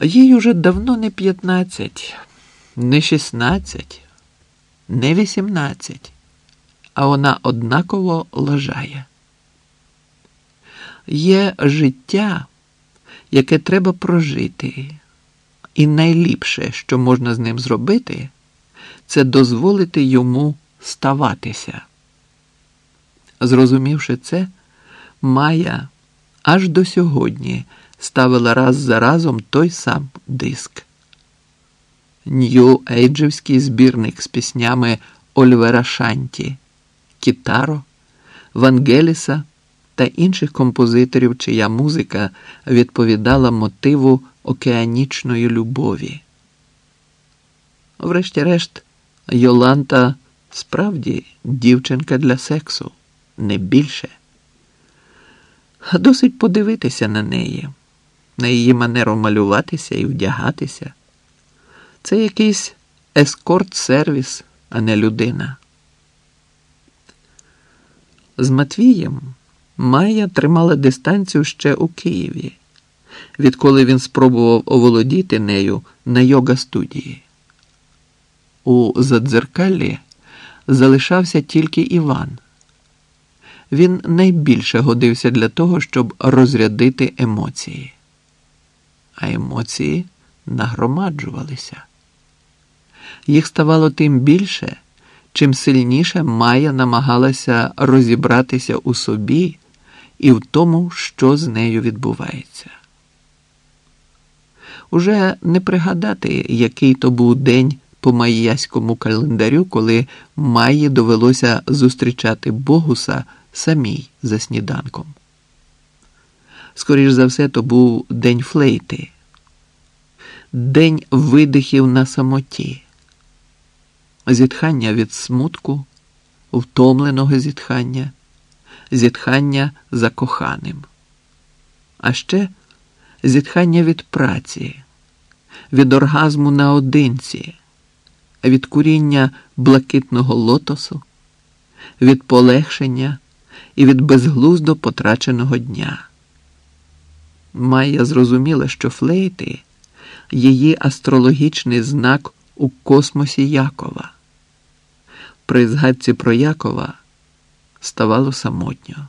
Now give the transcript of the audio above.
Їй уже давно не п'ятнадцять, не шістнадцять, не вісімнадцять, а вона однаково лажає. Є життя, яке треба прожити, і найліпше, що можна з ним зробити, це дозволити йому ставатися. Зрозумівши це, Майя аж до сьогодні ставила раз за разом той сам диск. Нью-Ейджівський збірник з піснями Ольвера Шанті, Кітаро, Вангеліса та інших композиторів, чия музика відповідала мотиву океанічної любові. Врешті-решт, Йоланта справді дівчинка для сексу, не більше. Досить подивитися на неї, на її манеру малюватися і вдягатися. Це якийсь ескорт-сервіс, а не людина. З Матвієм Майя тримала дистанцію ще у Києві, відколи він спробував оволодіти нею на йога студії. У задзеркаллі залишався тільки Іван. Він найбільше годився для того, щоб розрядити емоції. А емоції нагромаджувалися. Їх ставало тим більше, чим сильніше Майя намагалася розібратися у собі і в тому, що з нею відбувається. Уже не пригадати, який то був день по майяському календарю, коли Майї довелося зустрічати Богуса самій за сніданком. Скоріш за все, то був день флейти, день видихів на самоті, зітхання від смутку, втомленого зітхання, зітхання за коханим, а ще зітхання від праці, від оргазму наодинці, від куріння блакитного лотосу, від полегшення і від безглуздо потраченого дня. Майя зрозуміла, що флейти її астрологічний знак у космосі Якова. При згадці про Якова ставало самотньо.